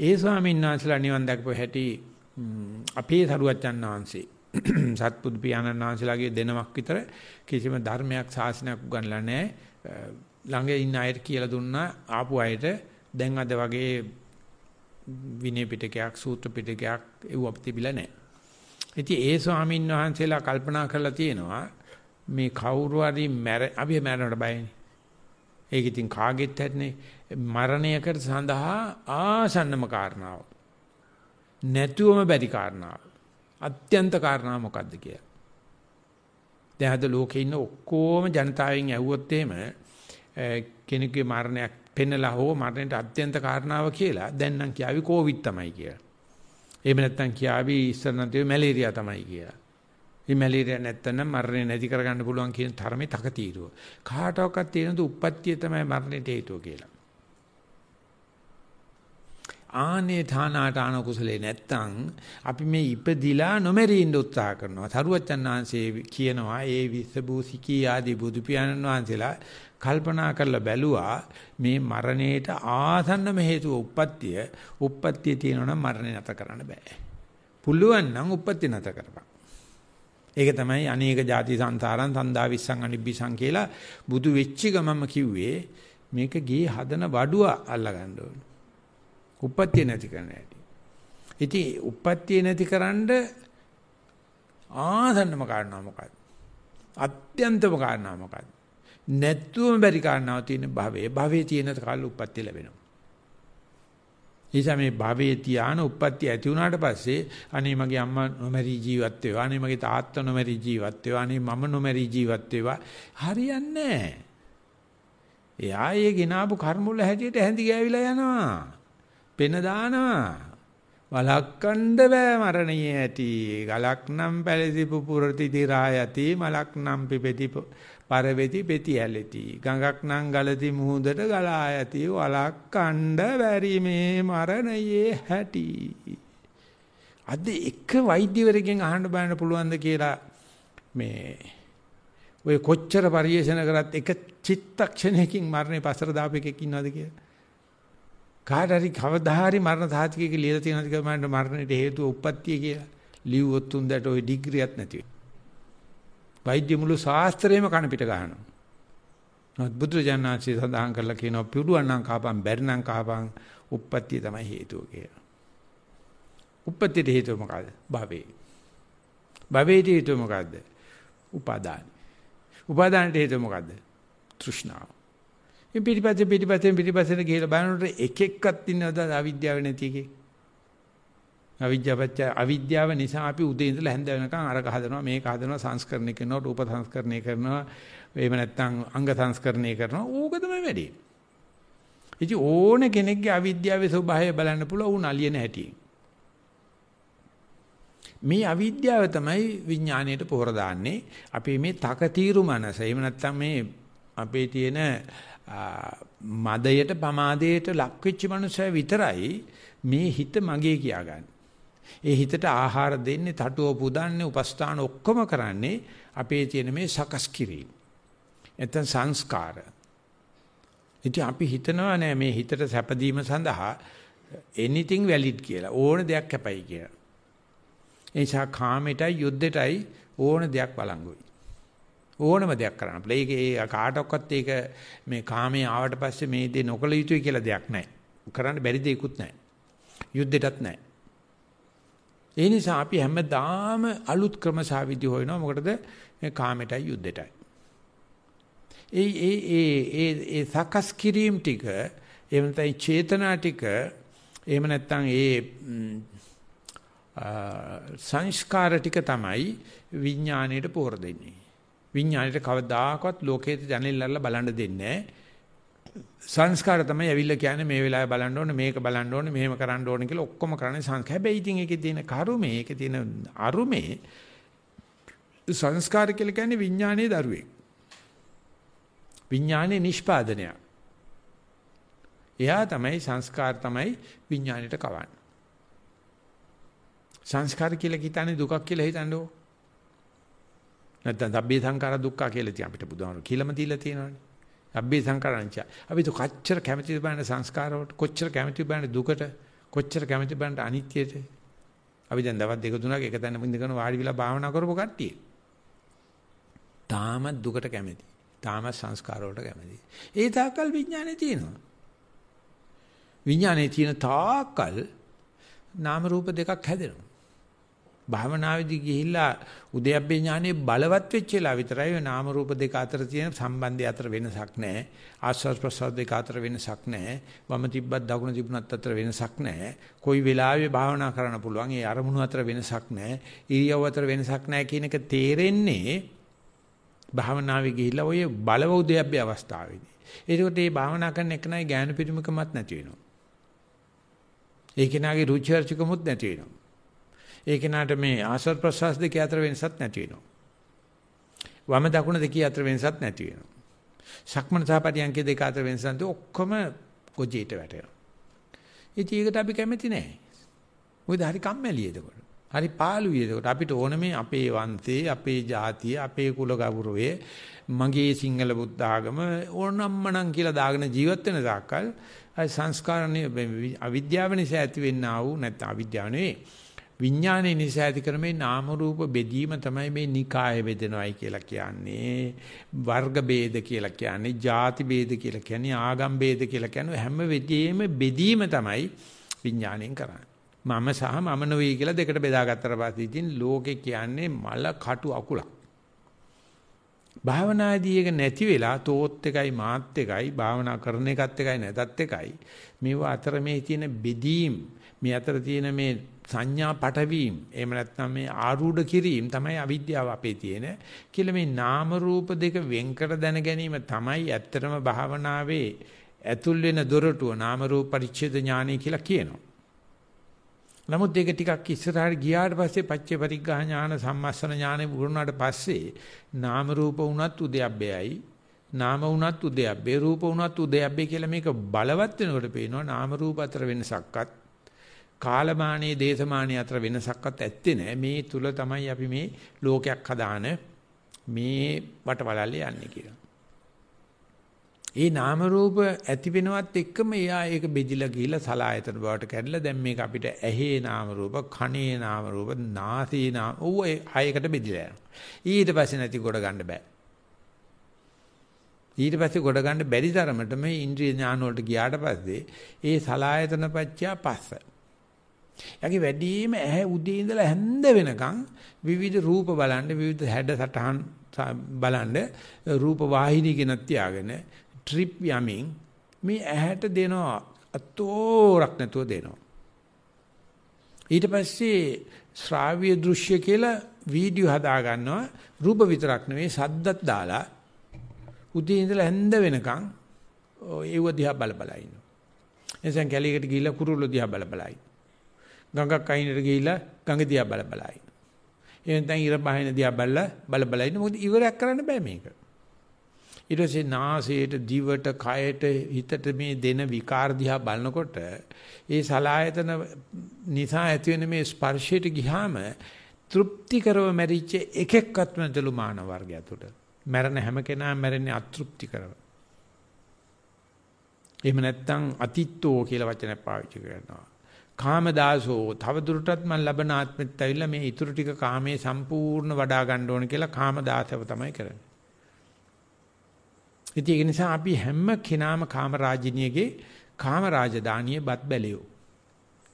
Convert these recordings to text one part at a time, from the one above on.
ඒ ස්වාමීන් වහන්සේලා නිවන් දැකපු හැටි අපේ සරුවච්චන් වහන්සේ සත්පුදු පියාණන් වහන්සේලාගේ දෙනමක් විතර කිසිම ධර්මයක් ශාසනයක් උගන්ලා නැහැ. ළඟ ඉන්න අයට කියලා දුන්නා ආපු අයට දැන් අද වගේ විනය පිටකයක් සූත්‍ර පිටකයක් ඒව තිබිලා නැහැ. ඉතින් ඒ ස්වාමීන් වහන්සේලා කල්පනා කරලා තියෙනවා මේ කවුරු හරි මැර අපි මැරෙනවට බයනේ. ඒක ඉතින් කාගෙත් හැටනේ මරණයකට සඳහා ආසන්නම කාරණාව. නැතුවම බැරි කාරණාව. අත්‍යන්ත කාරණා මොකද්ද කියලා. දැන් අද ලෝකේ ඉන්න ඔක්කොම ජනතාවෙන් ඇහුවොත් එහෙම කෙනෙකුගේ මරණයක් පෙන්නලා හෝ මරණයට අත්‍යන්ත කාරණාව කියලා දැන් නම් කියාවි කෝවිඩ් තමයි කියලා. එහෙම නැත්නම් කියාවි ඉස්සර නැතිව මැලේරියා තමයි කියලා. මේ මැලේරියා නැත්තම් මරණය නැති කරගන්න පුළුවන් කියන තරමේ තකතිරුව. කාටවත් තේරෙනද උප්පත්තිය තමයි මරණයට හේතුව කියලා. ආනේ ථානාට අනුකුසලේ නැත්තම් අපි මේ ඉපදිලා නොමරී ඉන්න උත්සාහ කරනවා. සරුවච්චන් වහන්සේ කියනවා ඒ විසබූසිකී ආදී බුදු පියාණන් වහන්සේලා කල්පනා කරලා බැලුවා මේ මරණයට ආසන්නම හේතුව උප්පත්තිය. උප්පත්තිය තියෙනවා නම් මරණය නැත කරන්න බෑ. පුළුවන් නම් උප්පත්තිය නැත කරපන්. ඒක තමයි අනේක ಜಾති සංසාරං සන්දා විස්සං අනිබ්බිසං කියලා බුදු වෙච්ච ගමම කිව්වේ මේක ගේ හදන වඩුව අල්ලගන්න ඕන. උප්පත්තිය නැති කරන්න ඇති. ඉතින් උප්පත්තිය නැතිකරන්න ආසන්නම කාරණා මොකක්ද? අත්‍යන්තම කාරණා මොකක්ද? නැත්තුවම බැරි කාරණාව තියෙන භවයේ භවයේ තියෙන කාල උප්පත්තිය ලැබෙනවා. නිසා මේ භවයේ තියාන උප්පත්ති ඇති වුණාට පස්සේ අනේ මගේ අම්මා නොමරි ජීවත් වේවා අනේ මගේ තාත්තා නොමරි ජීවත් වේවා අනේ මම නොමරි ජීවත් වේවා හරියන්නේ නැහැ. එයා ඒ ගෙනාවු කර්මුල හැටියට හැඳි ගෑවිලා යනවා. පෙන දානවා. වලක්කණ්ඩ බෑ මරණයේ ඇති. ගලක් නම් පැලසි පුපුරති දිරායති මලක් නම් පිපෙති පරවෙති පෙති ඇලෙති. ගඟක් නම් ගලති මුහුදට ගලා යති. වලක් කණ්ඩ බැරි මේ මරණයේ හැටි. අද එක වෛද්‍යවරයෙක්ගෙන් අහන්න බලන්න පුළුවන්ද කියලා මේ ඔය කොච්චර පරිේෂණ කරත් එක චිත්තක්ෂණයකින් මරණය පස්සට දාපු එකෙක් ඉන්නවද කියලා? කාට හරි කවදා හරි මරණ සාධකයක ලියලා තියෙනවද කියලා මරණයට හේතුව උප්පත්තිය කියලා ලිව්වොත් උන්දට ওই ඩිග්‍රියක් නැති වෙනවා වෛද්‍ය මුළු ශාස්ත්‍රයේම කන පිට ගන්නවා. නමුත් බුදුජානනාංශය සඳහන් කරලා කියනවා පිළුවන් නම් කහපන් බැරි නම් කහපන් උප්පත්තිය තමයි හේතුව කියලා. උප්පත්තියට හේතුව මොකද්ද? භවේ. භවේට හේතුව මොකද්ද? උපාදාන. උපාදානට හේතුව මොකද්ද? තෘෂ්ණාව. මේ පිටිපස්සේ පිටිපස්සේ පිටිපස්සේ ගිහලා බලනකොට එක එක්කත් ඉන්නවද අවිද්‍යාව නැති එකේ? අවිද්‍යාවච්ච අවිද්‍යාව නිසා අපි උදේ ඉඳලා හැන්ද වෙනකන් අරක හදනවා මේක හදනවා සංස්කරණය කරනවා රූප සංස්කරණය කරනවා එහෙම නැත්නම් අංග සංස්කරණය කරනවා ඕක තමයි වැඩි. ඉතින් ඕන කෙනෙක්ගේ අවිද්‍යාවේ ස්වභාවය බලන්න පුළුවන් උන් අලියන හැටි. මේ අවිද්‍යාව තමයි විඥාණයට පොහොර දාන්නේ. අපි මේ තකතිරු මනස. එහෙම නැත්නම් මේ අපේ තියෙන මදයට පමාදයට ලක් වෙච්ච මනුස්සය විතරයි මේ හිත මගේ කියාගන්නේ. ඒ හිතට ආහාර දෙන්නේ, තටුව පුදන්නේ, උපස්ථාන ඔක්කොම කරන්නේ අපේ තියෙන මේ සකස් කිරීම. එතන සංස්කාර. ඉතින් අපි හිතනවා නෑ මේ හිතට සැපදීම සඳහා anything valid කියලා. ඕන දෙයක් කැපයි කියලා. ඒ නිසා කාමයටයි යුද්ධයටයි ඕන දෙයක් බලංගුයි. ඕනම දෙයක් කරන්න. ඒක ඒ කාටවත් ඒක මේ කාමයේ ආවට පස්සේ මේ දේ නොකල යුතුයි කියලා දෙයක් නැහැ. කරන්න බැරි දෙයක්වත් නැහැ. යුද්ධයටත් නැහැ. ඒ නිසා අපි හැමදාම අලුත් ක්‍රමසාවිදි හොයනවා මොකටද මේ කාමයටයි යුද්ධයටයි. ඒ ඒ ඒ ඒ ඒ සකස් කිරීම ටික එහෙම නැත්නම් චේතනා ටික එහෙම නැත්නම් ඒ සංස්කාර ටික තමයි විඥාණයට පෝර දෙන්නේ. විඥාණයට කවදාකවත් ලෝකයේ දැනෙල්ලල්ලා බලන්න දෙන්නේ නැහැ. සංස්කාර තමයි ඇවිල්ලා කියන්නේ මේ වෙලාවේ බලන්න ඕනේ මේක බලන්න ඕනේ මෙහෙම කරන්න ඕනේ කියලා ඔක්කොම කරන්නේ සංස්කාර. හැබැයි ඉතින් ඒකේ තියෙන කරුමේ ඒකේ තියෙන අරුමේ සංස්කාර කියලා කියන්නේ විඥානයේ දරුවෙක්. විඥානයේ නිෂ්පාදනය. එයා තමයි සංස්කාර තමයි විඥාණයට කවන්නේ. සංස්කාර කියලා කිතන්නේ දුකක් කියලා හිතන්නකෝ. නැත්නම් සබ්බේ සංඛාර දුක්ඛ කියලා තිය අපිට බුදුහාමුදුරු කියලාම දීලා තියෙනවානේ. අබ්බේ සංකරණච. අපි તો කොච්චර කැමතිද බලන්න සංස්කාරවලට කොච්චර කැමතිද බලන්න දුකට කොච්චර කැමති බලන්න අනිත්‍යයට. අපි දැන් දවස් දෙක තුනක් එක තැන ඉඳගෙන වාඩි වෙලා භාවනා කරපුව කට්ටිය. තාම දුකට කැමති. තාම සංස්කාර වලට කැමති. ඒ තාක්කල් විඥානේ තියෙනවා. විඥානේ තියෙන තාක්කල් නාම රූප දෙකක් හැදෙනවා. භාවනාවේදී ගිහිල්ලා උද්‍යප්පේ ඥානෙ බලවත් වෙච්ච වෙලාව විතරයි ඔය නාම රූප දෙක අතර තියෙන සම්බන්ධය අතර වෙනසක් නැහැ. ආස්වාද ප්‍රසාද දෙක අතර වෙනසක් නැහැ. වම තිබ්බත් දකුණ තිබුණත් අතර වෙනසක් නැහැ. කොයි වෙලාවෙ භාවනා කරන්න පුළුවන්. ඒ අරමුණු අතර වෙනසක් නැහැ. ඉරියව් අතර වෙනසක් නැහැ කියන එක තේරෙන්නේ භාවනාවේ ගිහිල්ලා ඔය බලව උද්‍යප්පේ අවස්ථාවේදී. ඒකට මේ භාවනා කරන එක නයි ඥාන පිරිමකමත් නැති වෙනවා. ඒ කෙනාගේ රුචි අරුචිකමුත් නැති වෙනවා. ඒ කෙනාට මේ ආස්වාද ප්‍රසවාස දෙක අතර වෙනසක් නැති වෙනවා. වම දකුණ දෙක අතර වෙනසක් නැති වෙනවා. සක්මන සහ පරියන්කේ දෙක අතර වෙනසක් නැති ඔක්කොම ගොජේට වැටෙනවා. ඉතින් ඒකට අපි කැමති නැහැ. මොකද හරි කම්මැලි එතකොට. හරි පාළුයි එතකොට. අපිට ඕන මේ අපේ වංශේ, අපේ ජාතිය, අපේ කුල ගෞරවය, මගේ සිංහල බුද්ධ ආගම ඕනම්මනම් කියලා දාගෙන ජීවත් වෙන තාක්කල් සංස්කාරණේ අවිද්‍යාව නිසා ඇති වෙන්නා වූ නැත්නම් අවිද්‍යාව නෙවෙයි විඥානයේ නිසා ඇති කරන මේ නාම රූප බෙදීම තමයි මේ නිකාය බෙදෙනවයි කියලා කියන්නේ. වර්ග ભેද කියලා කියන්නේ ಜಾති ભેද කියලා කියන්නේ ආගම් ભેද කියලා කියන්නේ හැම වෙදීම බෙදීම තමයි විඥාණයෙන් කරන්නේ. මම සහ මම නොවේ කියලා දෙකට බෙදාගත්තට පස්සේ ඉතින් ලෝකේ කියන්නේ මල කටු අකුලක්. භාවනාදී එක නැති වෙලා තෝත් එකයි මාත් එකයි භාවනා කරන එකත් එකයි නැතත් එකයි මේව අතර මේ තියෙන බෙදීම් මේ අතර තියෙන මේ සංඥා පටවීම එහෙම නැත්නම් මේ ආරූඪ කිරීම තමයි අවිද්‍යාව අපේ තියෙන කියලා මේ නාම රූප දෙක වෙන්කර දැන ගැනීම තමයි ඇත්තටම භාවනාවේ ඇතුල් වෙන දොරටුව නාම රූප පරිච්ඡේද ඥානය කියලා කියනවා. නමුත් ඒක ටිකක් ඉස්සරහට ගියාට පස්සේ පච්චේ පරිග්ගහ ඥාන සම්මස්සන ඥානෙ වුණාට පස්සේ නාම රූප වුණත් උදයබ්බයයි නාම වුණත් උදයබ්බේ රූප වුණත් උදයබ්බේ කියලා මේක බලවත් වෙනකොට පේනවා නාම රූප අතර වෙනසක්වත් කාලමානයේ දේශමානයේ අතර වෙනසක්වත් ඇත්තේ නැහැ. මේ තුල තමයි අපි මේ ලෝකයක් හදාන මේ වටවලල්ලේ යන්නේ කියලා. ඒ නාම රූප ඇති වෙනවත් එක්කම එයා ඒක බෙදිලා ගිහිලා සලායතන බවට කැඩලා දැන් මේක අපිට ඇහි නාම රූප, කනේ නාම රූප, නාසී නාම ඕව ආයකට බෙදිලා යනවා. ඊට පස්සේ නැති කොට ගන්න බෑ. ඊට පස්සේ කොට ගන්න බැරි තරමට මේ ඉන්ද්‍රිය ඥාන වලට ගියාට පස්සේ ඒ සලායතන පත්‍යා පස්ස යකි වැඩිම ඇහැ උදේ ඉඳලා හැන්ද වෙනකන් විවිධ රූප බලන්න විවිධ හැඩ සටහන් බලන්න රූප වාහිනී ගෙනත් තියාගෙන ට්‍රිප් යමින් මේ ඇහැට දෙනවා. අතෝරක් නැතුව දෙනවා. ඊට පස්සේ ශ්‍රාව්‍ය දෘශ්‍ය කියලා වීඩියෝ හදා ගන්නවා රූප විතරක් නෙවෙයි සද්දත් දාලා උදේ ඉඳලා හැන්ද වෙනකන් ඒව දිහා බල බල ඉන්නවා. එනිසා කැලේකට ගිහිල්ලා කුරුල්ලෝ දිහා බල බල ඉන්නවා. ගඟක් අයිනට ගිහිලා ගඟ දිහා බල බල ඉන්න. එහෙනම් දැන් ඉර බහින දිහා බල බල බල ඉන්න මොකද ඉවරයක් කරන්න බෑ මේක. ඊට පස්සේ නාසයට දිවට කයට හිතට මේ දෙන විකාර දිහා බලනකොට ඒ සලායතන නිසා ඇති වෙන මේ ස්පර්ශයට ගියාම තෘප්තිකරව මැරිච්ච එකෙක්වත් නැතලු මානව වර්ගය තුට. මැරෙන හැම කෙනාම මැරෙන්නේ අතෘප්තිකරව. එහෙම නැත්නම් අතිත්තෝ කියලා වචනයක් පාවිච්චි කරනවා. කාමදාසෝ තවදුරටත් මම ලබන ආත්මෙත් ඇවිල්ලා මේ ඊටු ටික කාමයේ සම්පූර්ණ වඩා ගන්න ඕන කියලා කාමදාසව තමයි කරන්නේ. ඉතින් ඒ නිසා අපි හැම කෙනාම කාමරාජිනියගේ කාමරාජධානියේ බත් බැලියෝ.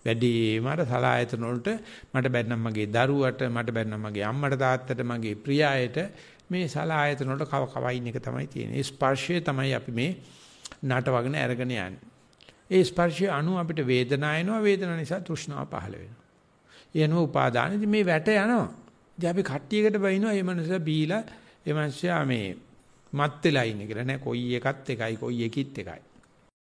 වැඩිම අර සලායතන වලට මට බැන්නම් මගේ දරුවට මට බැන්නම් මගේ අම්මට තාත්තට මගේ ප්‍රියායට මේ සලායතන වලට කව කව ඉන්න එක තමයි තියෙන්නේ. ස්පර්ශය තමයි අපි මේ නටවගෙන අරගෙන යන්නේ. ඒ ස්පර්ශය අනු අපිට වේදනාව එනවා වේදනාව නිසා තෘෂ්ණාව පහළ වෙනවා. එනවා උපාදාන. ඉතින් මේ වැට යනවා. ඉතින් අපි කට්ටියකට බයිනවා මේ මනුස්සයා බීලා මේ මනුස්සයා මේ මත් වෙලා ඉන්නේ කියලා නෑ කොයි එකත් එකයි කොයි එකෙත් එකයි.